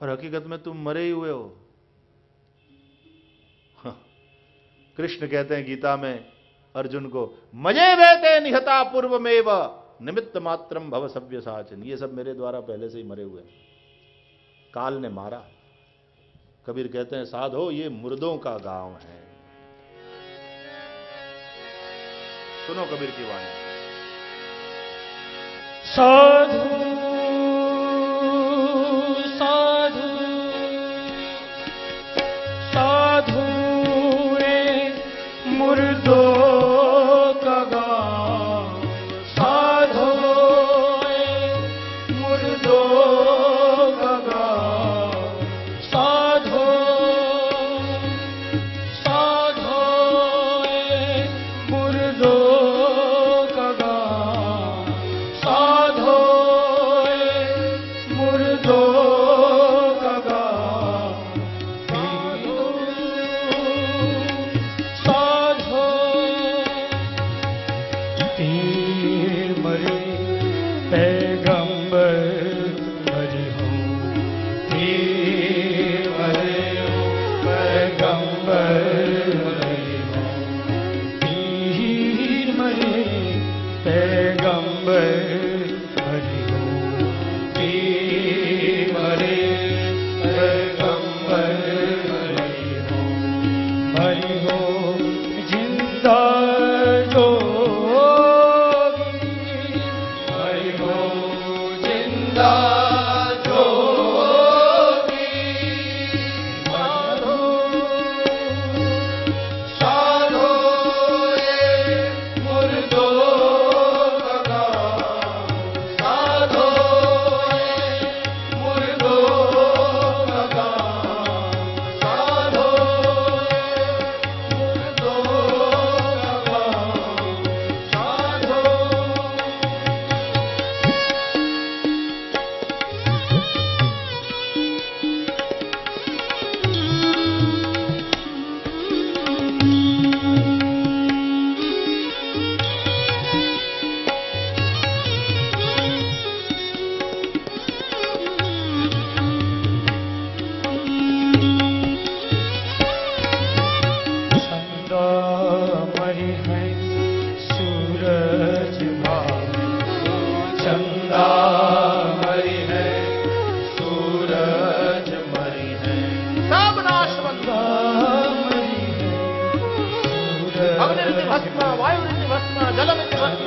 और हकीकत में तुम मरे ही हुए हो। हाँ। कृष्ण कहते हैं गीता में, अर्जुन को, मज़े वेते निहता पूर्व में निमित्त मात्रम भव सभ्य साचन। ये सब मेरे द्वारा पहले से ही मरे हुए काल ने मारा। कबीर कहते हैं, साधो, ये मुर्दों का गाँव है। सुनो कबीर की वाणी। साधु चंदा मरी है सूरज भाई चंदा मरी है सूरज मरी है। सब नाशवंत चंदा मरी है अग्निरिति भस्म भस्म जलमिति भस्म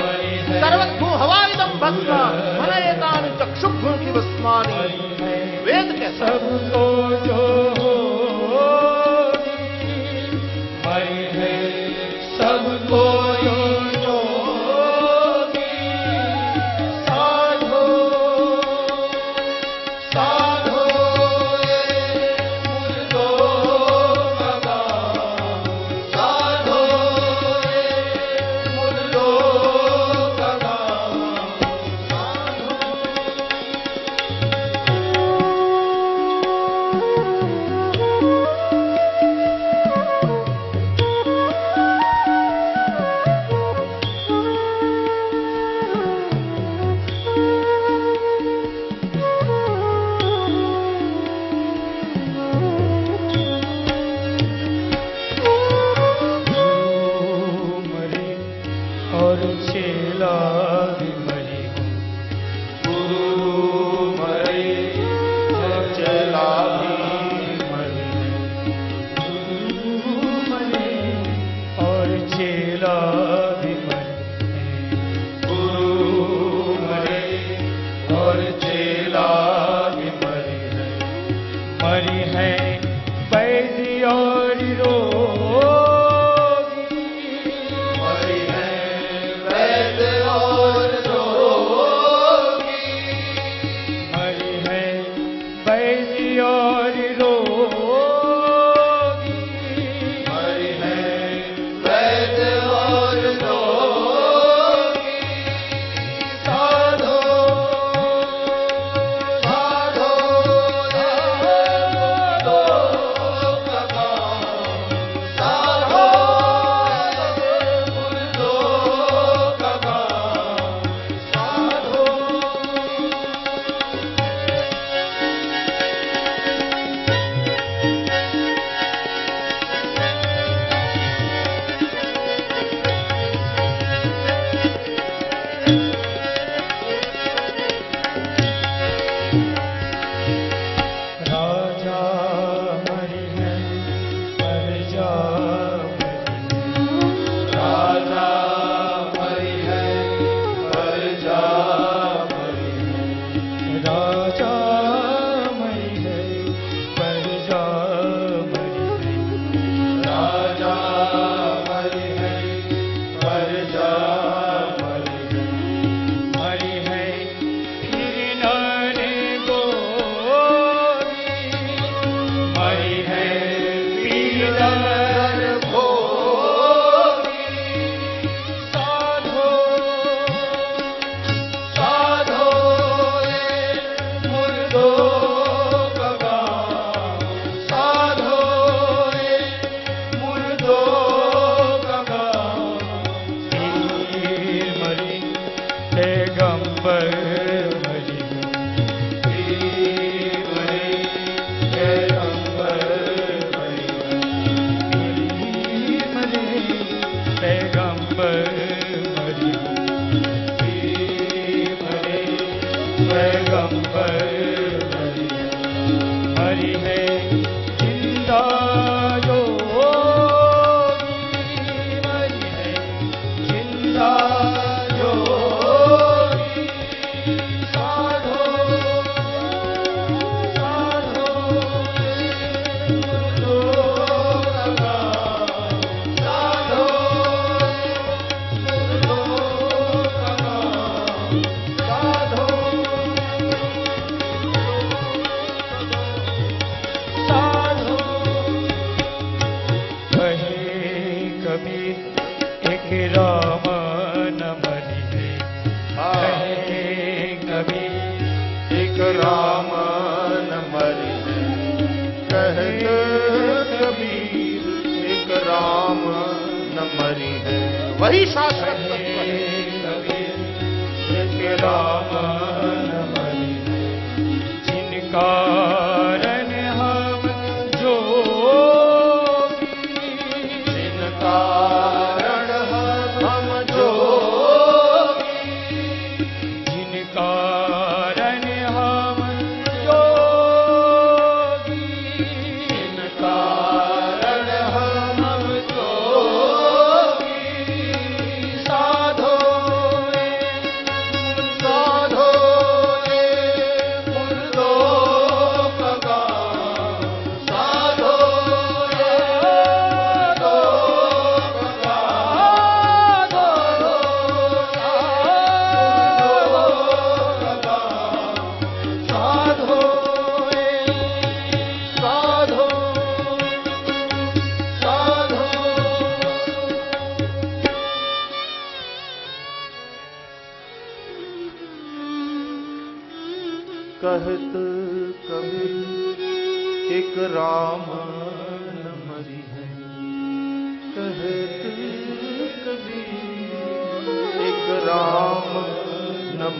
है सर्वभू हवायुधम भस्म मन एतानि चक्षुभ्रूति भस्मानि वेद के सब सबको जो you querido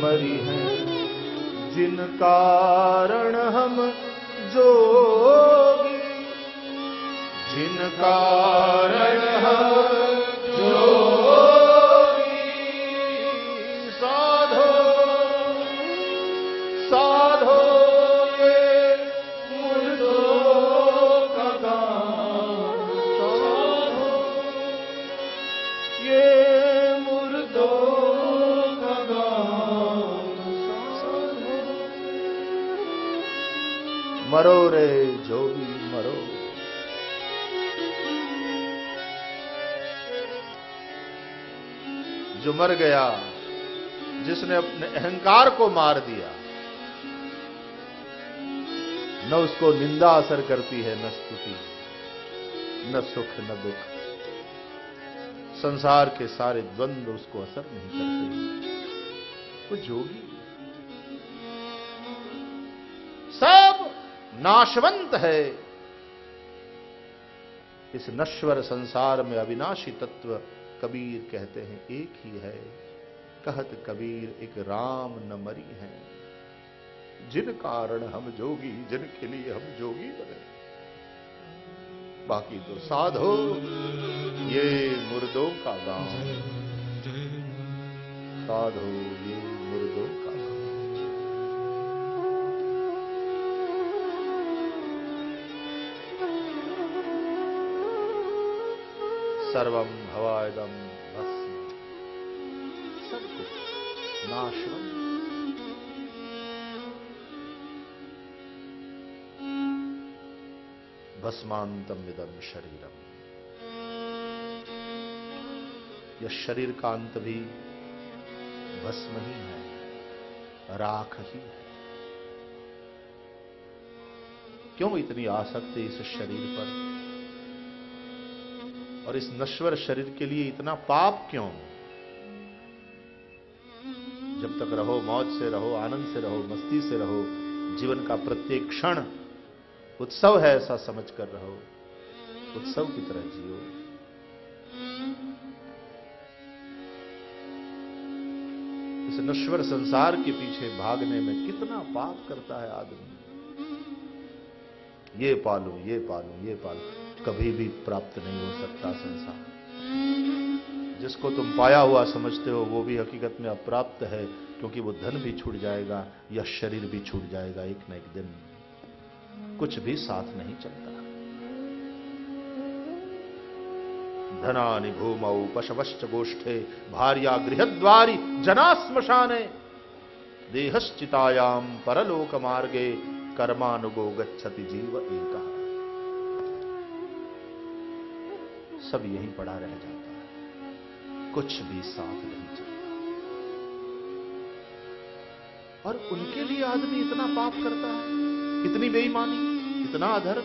मरी है। जिन कारण हम जोगी जिन कारण हम मर गया, जिसने अपने अहंकार को मार दिया, न उसको निंदा असर करती है, न स्तुति, न सुख, न दुख। संसार के सारे द्वंद्व उसको असर नहीं करते। वो जोगी। सब नाशवंत है। इस नश्वर संसार में अविनाशी तत्व कबीर कहते हैं, एक ही है। कहत कबीर, एक राम न मरी है। जिन कारण हम जोगी, जिनके लिए हम जोगी बने। बाकी तो साधो, ये मुर्दों का गाँव साधो, ये मुर्दों का सर्वम भवायदम भस्म। सब कुछ नाशवंत भस्मांतम विदम शरीरम। यह शरीर का अंत भी भस्म ही है राख ही है। क्यों इतनी आसक्ति इस शरीर पर? और इस नश्वर शरीर के लिए इतना पाप क्यों? जब तक रहो, मौज से रहो, आनंद से रहो, मस्ती से रहो, जीवन का प्रत्येक क्षण उत्सव है ऐसा समझ कर रहो। उत्सव की तरह जियो। इस नश्वर संसार के पीछे भागने में कितना पाप करता है आदमी। ये पालू ये पालू ये पालू। कभी भी प्राप्त नहीं हो सकता संसार। जिसको तुम पाया हुआ समझते हो, वो भी हकीकत में अप्राप्त है, क्योंकि वो धन भी छूट जाएगा, या शरीर भी छूट जाएगा एक न एक दिन। कुछ भी साथ नहीं चलता। धनानि भूमौ पशवश्च गोष्ठे, भार्या गृहद्वारी जना स्मशाने देहश्चितायाम परलोक मार्गे कर्मानुगो गच्छति जीव एक। सब यहीं पड़ा रह जाता है। कुछ भी साथ नहीं चलता। और उनके लिए आदमी इतना पाप करता है, इतनी बेईमानी, इतना अधर्म।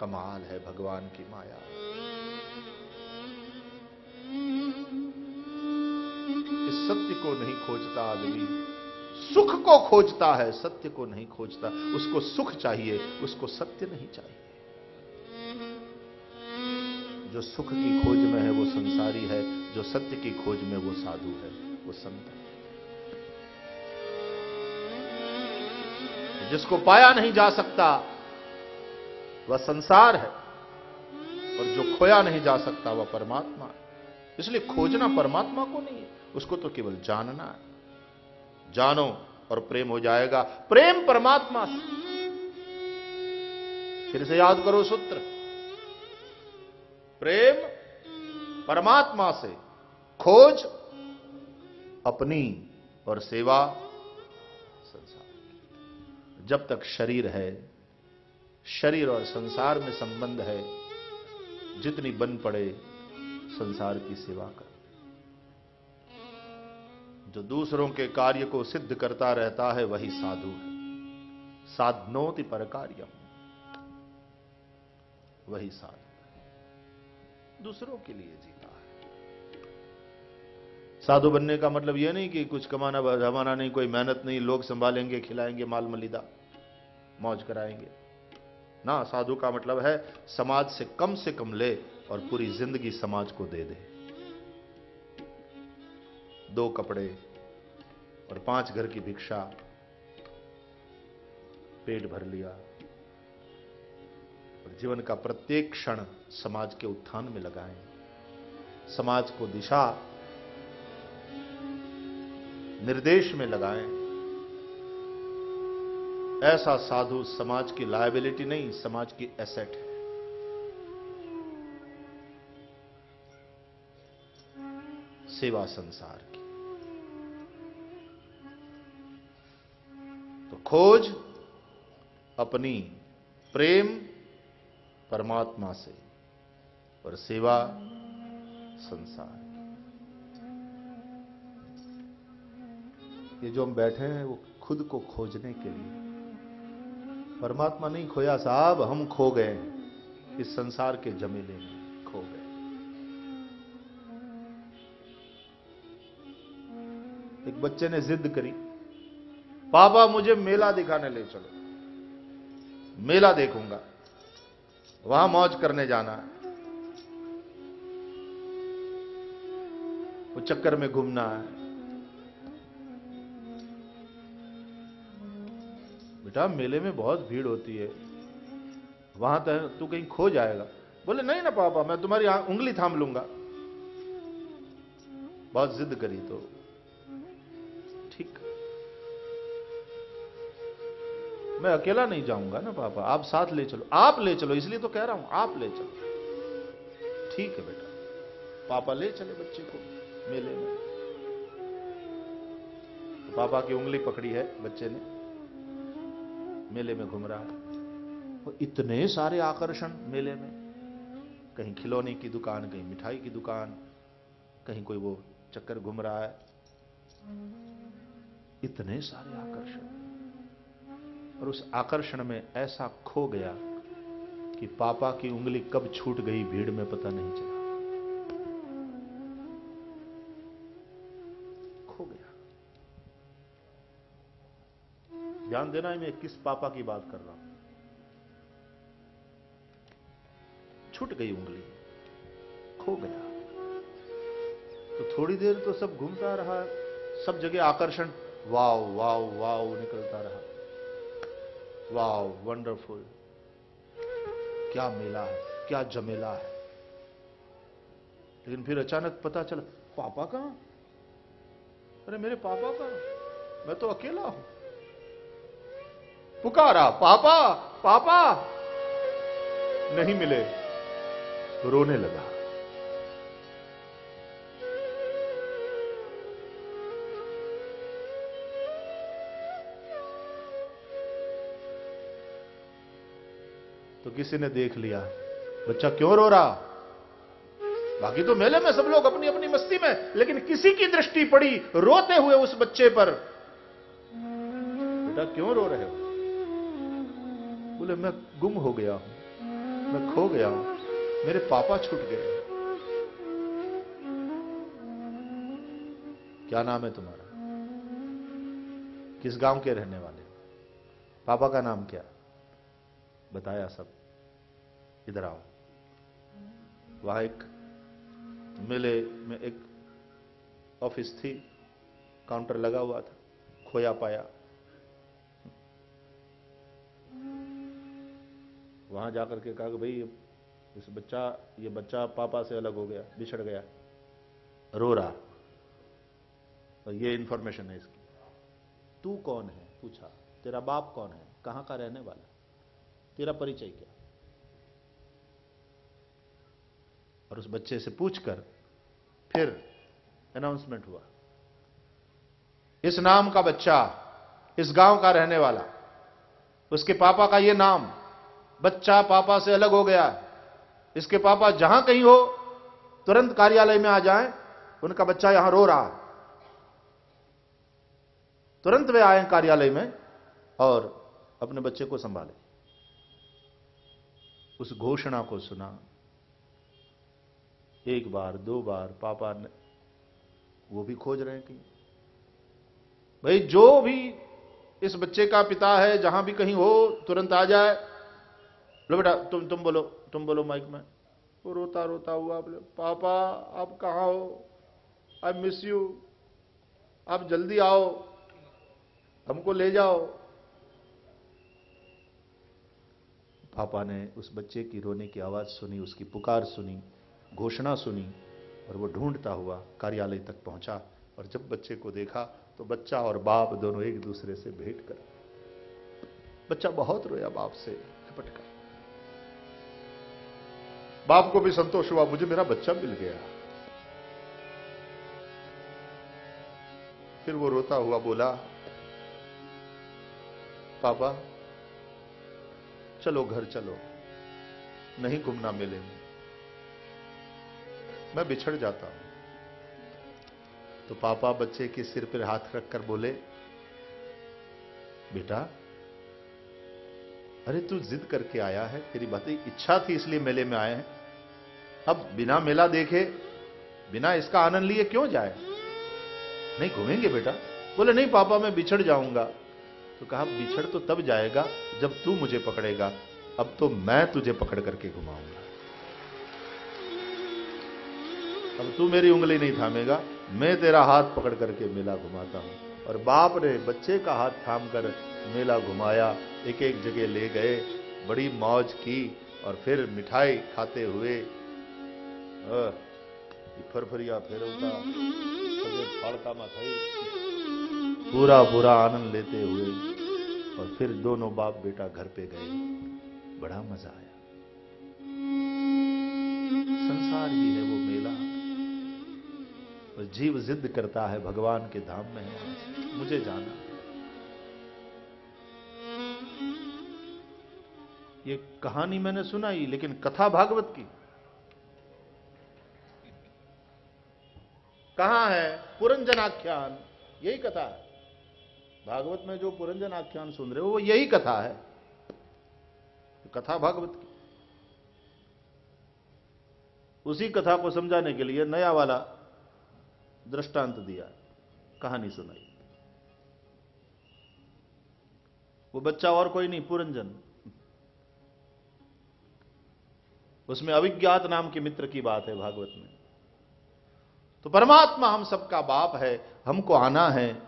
कमाल है भगवान की माया। इस सत्य को नहीं खोजता आदमी। सुख को खोजता है, सत्य को नहीं खोजता। उसको सुख चाहिए, उसको सत्य नहीं चाहिए। जो सुख की खोज में है, वो संसारी है। जो सत्य की खोज में, वो साधु है। वो संत है। जिसको पाया नहीं जा सकता, वह संसार है। और जो खोया नहीं जा सकता, वह परमात्मा है। इसलिए खोजना परमात्मा को नहीं है। उसको तो केवल जानना है। जानो और प्रेम हो जाएगा। प्रेम परमात्मा से। फिर से याद करो सूत्र। प्रेम परमात्मा से। खोज अपनी और सेवा संसार जब तक शरीर है, शरीर और संसार में संबंध है, जितनी बन पड़े, संसार की सेवा कर। जो दूसरों के कार्य को सिद्ध करता रहता है, वही साधु है। साधनोति पर कार्यम वही साधु है। दूसरों के लिए जीता है। साधु बनने का मतलब यह नहीं कि कुछ कमाना, जमाना नहीं, कोई मेहनत नहीं, लोग संभालेंगे, खिलाएँगे, माल मलिदा, मौज कराएँगे। ना, साधु का मतलब है, समाज से कम से कम ले और पूरी ज़िंदगी समाज को दे दे। दो कपड़े और पाँच घर की भिक्षा, पेट भर लिया। और जीवन का प्रत्येक क्षण समाज के उत्थान में लगाएँ। समाज को दिशा निर्देश में लगाएँ। ऐसा साधु समाज की लायबिलिटी नहीं, समाज की एसेट है। सेवा संसार की। खोज अपनी प्रेम परमात्मा से और सेवा संसार। ये जो हम बैठे हैं, वो खुद को खोजने के लिए। परमात्मा नहीं खोया, साहब, हम खो गए इस संसार के जमीले में खो गए। एक बच्चे ने जिद करी। पापा मुझे मेला दिखाने ले चलो। मेला देखूँगा। वहाँ मौज करने जाना है। वो चक्कर में घूमना है। बेटा, मेले में बहुत भीड़ होती है। वहाँ तक तू कहीं खो जाएगा। बोले, नहीं ना पापा, मैं तुम्हारी उंगली थाम लूँगा। बहुत जिद करी तो। मैं अकेला नहीं जाऊँगा ना, पापा। आप साथ ले चलो। आप ले चलो, इसलिए तो कह रहा हूँ, आप ले चलो। ठीक है बेटा। पापा ले चले बच्चे को मेले में। तो पापा की उंगली पकड़ी है बच्चे ने। मेले में घूम रहा वो इतने सारे आकर्षण मेले में। कहीं खिलौने की दुकान, कहीं मिठाई की दुकान, कहीं कोई वो चक्कर घूम रहा है। इतने सारे आकर्षण। और उस आकर्षण में ऐसा खो गया कि पापा की उंगली कब छूट गई भीड़ में पता नहीं चला। खो गया। ध्यान देना है मैं किस पापा की बात कर रहा हूँ? छूट गई उंगली, खो गया। तो थोड़ी देर तो सब घूमता रहा, सब जगह आकर्षण, वाव वाव वाव निकलता रहा। वाव वंडरफुल क्या मेला है, क्या जमेला है। लेकिन फिर अचानक पता चला, पापा कहाँ? अरे, मेरे पापा कहाँ? मैं तो अकेला हूँ। पुकारा, पापा पापा। नहीं मिले, रोने लगा। किसी ने देख लिया। बच्चा क्यों रो रहा? बाकी तो मेले में सब लोग अपनी अपनी मस्ती में, लेकिन किसी की दृष्टि पड़ी रोते हुए उस बच्चे पर। बेटा, क्यों रो रहे हो? बोले, मैं गुम हो गया हूँ। मैं खो गया हूँ। मेरे पापा छूट गए क्या नाम है तुम्हारा? किस गाँव के रहने वाले पापा का नाम क्या बताया सब। इधर आओ। वहाँ एक मेले में एक ऑफ़िस थी, काउंटर लगा हुआ था, खोया पाया। वहाँ जाकर के कहा कि भाई, इस बच्चा, ये बच्चा पापा से अलग हो गया, बिछड़ गया, रो रहा। और ये इंफॉर्मेशन है इसकी। तू कौन है? पूछा। तेरा बाप कौन है? कहाँ का रहने वाला? तेरा परिचय क्या? और उस बच्चे से पूछकर फिर अनाउंसमेंट हुआ। इस नाम का बच्चा, इस गाँव का रहने वाला, उसके पापा का यह नाम, बच्चा पापा से अलग हो गया। इसके पापा जहाँ कहीं हो, तुरंत कार्यालय में आ जाएँ, उनका बच्चा यहाँ रो रहा। है तुरंत वे आए कार्यालय में और अपने बच्चे को संभाले। उस घोषणा को सुना एक बार, दो बार, पापा ने, वो भी खोज रहे हैं कि भाई, जो भी इस बच्चे का पिता है, जहाँ भी कहीं हो, तुरंत आ जाए। लो बेटा, तुम तुम बोलो तुम बोलो माइक में। वो रोता रोता हुआ बोले पापा, आप कहाँ हो? आई मिस यू आप जल्दी आओ। हमको ले जाओ। पापा ने उस बच्चे की रोने की आवाज़ सुनी, उसकी पुकार सुनी। घोषणा सुनी और वो ढूंढता हुआ कार्यालय तक पहुँचा और जब बच्चे को देखा तो बच्चा और बाप दोनों एक दूसरे से भेंट कर बच्चा बहुत रोया बाप से लिपट कर। बाप को भी संतोष हुआ, मुझे मेरा बच्चा मिल गया। फिर वो रोता हुआ बोला, पापा, चलो घर चलो, नहीं घूमना मेले में बिछड़ जाता हूँ। तो पापा बच्चे के सिर पर हाथ रखकर बोले, बेटा, अरे तू जिद करके आया है, तेरी बात इच्छा थी इसलिए मेले में आए हैं। अब बिना मेला देखे, बिना इसका आनंद लिए क्यों जाए? नहीं घूमेंगे बेटा? बोले, नहीं पापा, मैं बिछड़ जाऊँगा। तो कहा, बिछड़ तो तब जाएगा जब तू मुझे पकड़ेगा। अब तो मैं तुझे पकड़ करके घुमाऊँगा। अब तू मेरी उंगली नहीं थामेगा, मैं तेरा हाथ पकड़ करके मेला घुमाता हूँ। और बाप ने बच्चे का हाथ थाम कर मेला घुमाया एक एक जगह ले गए, बड़ी मौज की और फिर मिठाई खाते हुए फरफरिया फेरवता फाड़ता माथाई, पूरा पूरा आनंद लेते हुए और फिर दोनों बाप बेटा घर पे गए। बड़ा मज़ा आया। संसार ही है वो। और जीव जिद करता है भगवान के धाम में। मुझे जाना। ये कहानी मैंने सुनाई, लेकिन कथा भागवत की। कहाँ है? पुरंजन आख्यान यही कथा है। भागवत में जो पुरंजन आख्यान सुन रहे हो, वो यही कथा है। कथा भागवत की। उसी कथा को समझाने के लिए नया वाला दृष्टांत दिया, कहानी सुनाई। वो बच्चा और कोई नहीं, पुरंजन। उसमें अविज्ञात नाम के मित्र की बात है भागवत में। तो परमात्मा हम सबका बाप है, हमको आना है,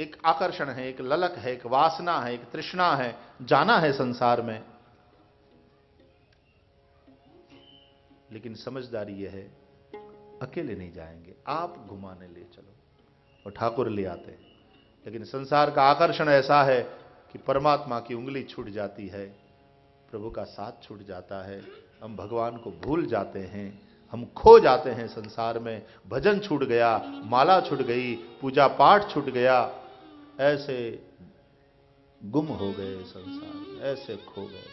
एक आकर्षण है, एक ललक है, एक वासना है, एक तृष्णा है, जाना है संसार में। लेकिन समझदारी यह है अकेले नहीं जाएँगे। आप घुमाने ले चलो। और ठाकुर ले आते हैं। लेकिन संसार का आकर्षण ऐसा है कि परमात्मा की उंगली छूट जाती है, प्रभु का साथ छूट जाता है, हम भगवान को भूल जाते हैं, हम खो जाते हैं संसार में, भजन छूट गया, माला छूट गई, पूजा पाठ छूट गया, ऐसे गुम हो गए संसार, ऐसे खो गए।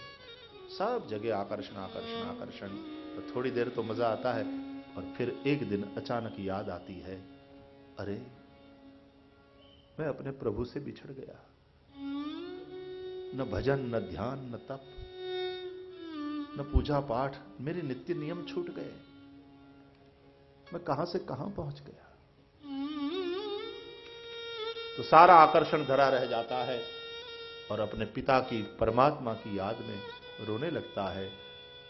सब जगह आकर्षण आकर्षण आकर्षण। तो थोड़ी देर तो मज़ा आता है और फिर एक दिन अचानक याद आती है, अरे, मैं अपने प्रभु से बिछड़ गया। न भजन, न ध्यान, न तप, न पूजा पाठ, मेरे नित्य नियम छूट गए। मैं कहाँ से कहाँ पहुँच गया? तो सारा आकर्षण धरा रह जाता है और अपने पिता की, परमात्मा की याद में रोने लगता है।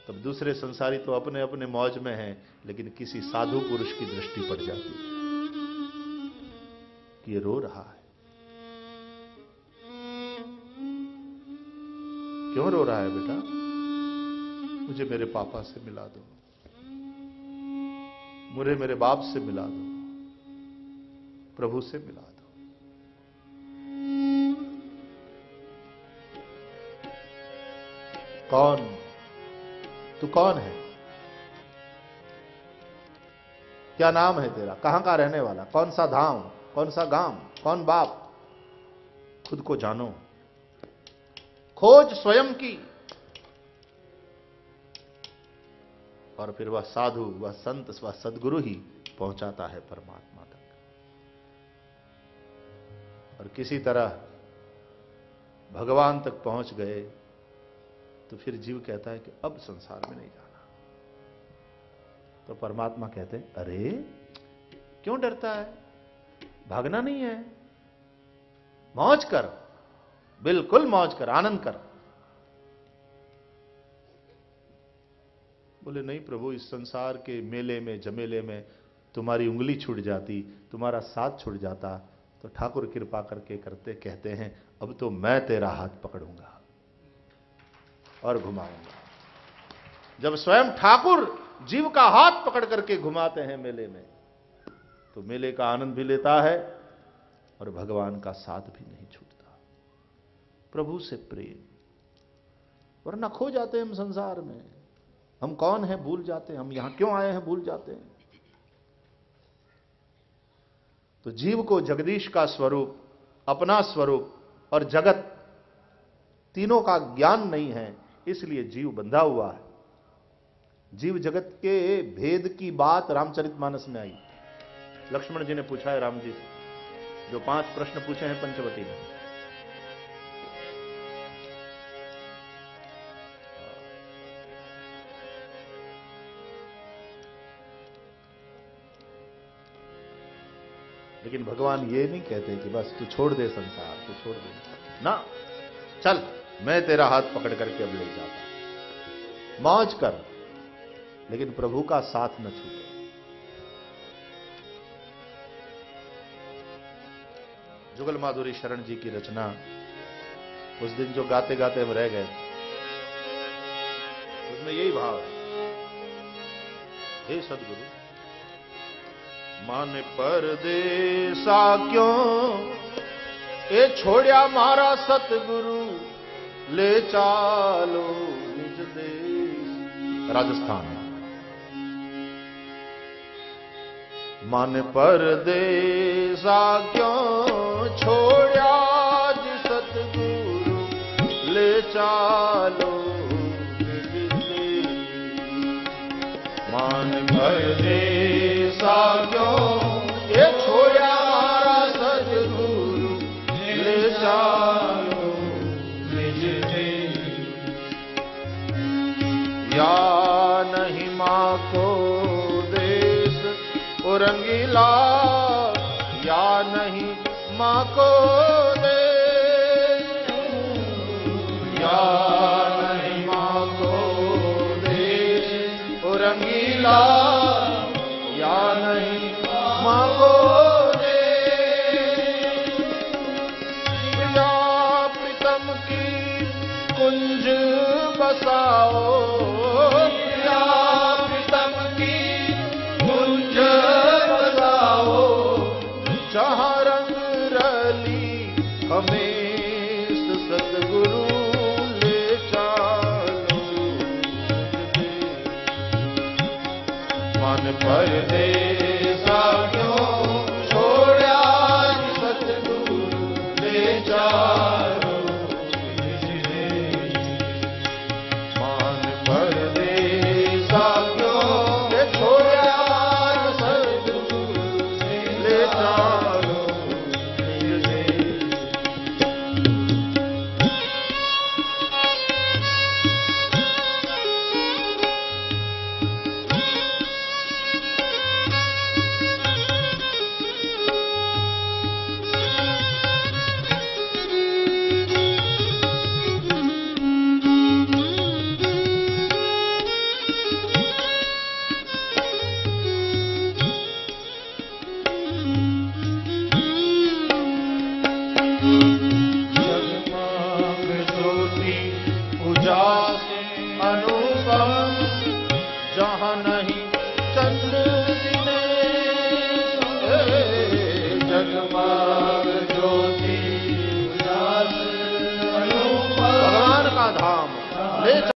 तब दूसरे संसारी तो अपने अपने मौज में हैं, लेकिन किसी साधु पुरुष की दृष्टि पड़ जाती है कि ये रो रहा है। क्यों रो रहा है बेटा? मुझे मेरे पापा से मिला दो। मुझे मेरे बाप से मिला दो। प्रभु से मिला दो। कौन तू कौन है? क्या नाम है तेरा? कहाँ का रहने वाला? कौन सा धाम? कौन सा गाँव? कौन बाप? खुद को जानो। खोज स्वयं की। और फिर वह साधु, वह संत, वह सदगुरु ही पहुंचाता है परमात्मा तक। और किसी तरह भगवान तक पहुँच गए। तो फिर जीव कहता है कि अब संसार में नहीं जाना। तो परमात्मा कहते हैं, अरे, क्यों डरता है? भागना नहीं है। मौज कर, बिल्कुल मौज कर, आनंद कर। बोले, नहीं प्रभु, इस संसार के मेले में, जमेले में तुम्हारी उंगली छूट जाती, तुम्हारा साथ छूट जाता। तो ठाकुर कृपा करके करते, कहते हैं, अब तो मैं तेरा हाथ पकड़ूँगा। और घुमाऊँगा। जब स्वयं ठाकुर जीव का हाथ पकड़ करके घुमाते हैं मेले में तो मेले का आनंद भी लेता है और भगवान का साथ भी नहीं छूटता। प्रभु से प्रेम। वरना खो जाते हैं हम संसार में। हम कौन हैं भूल जाते हैं? हम यहाँ क्यों आए हैं भूल जाते हैं? तो जीव को जगदीश का स्वरूप, अपना स्वरूप और जगत तीनों का ज्ञान नहीं है। इसलिए जीव बंधा हुआ है। जीव जगत के भेद की बात रामचरितमानस में आई। लक्ष्मण जी ने पूछा है राम जी से, जो पाँच प्रश्न पूछे हैं पंचवटी में। लेकिन भगवान ये नहीं कहते कि बस तू छोड़ दे संसार, तू छोड़ दे। ना, चल। मैं तेरा हाथ पकड़ करके अब ले जाता मौज कर, लेकिन प्रभु का साथ न छूटे। जुगल माधुरी शरण जी की रचना, उस दिन जो गाते गाते हम रह गए। उसमें यही भाव है। हे सदगुरु, मन परदेसा क्यों? ए छोड़िया मारा सतगुरु। ले चालो निज देश। राजस्थान। मन परदेसा क्यों छोड़िया जी सतगुरु? ले चालो मान परदेसा क्यों उरंगीला या नहीं माँ को दे। या नहीं माँ को दे रंगीला या नहीं माँ को